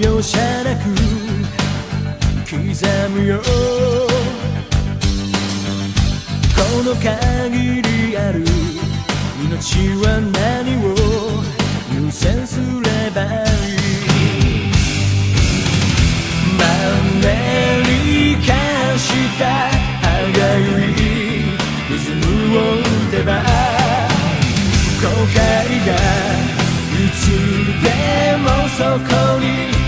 容赦なく刻むよこの限りある命は何を優先すればいいマンネリ化した歯がゆいリズムを打てば後悔がいつでもそこに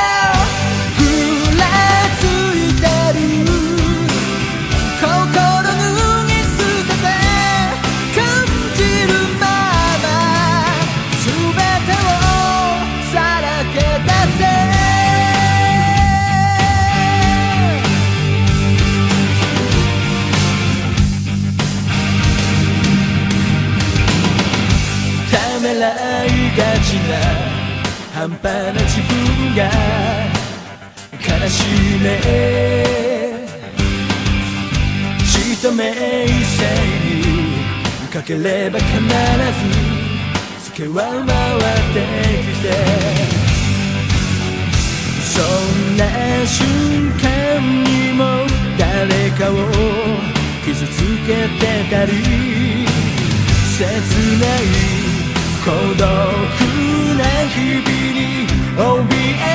がちな半端な自分が悲しいねじと名声にかければ必ず付けは回ってきて。そんな瞬間にも誰かを傷つけてたり。切ない孤独々に怯え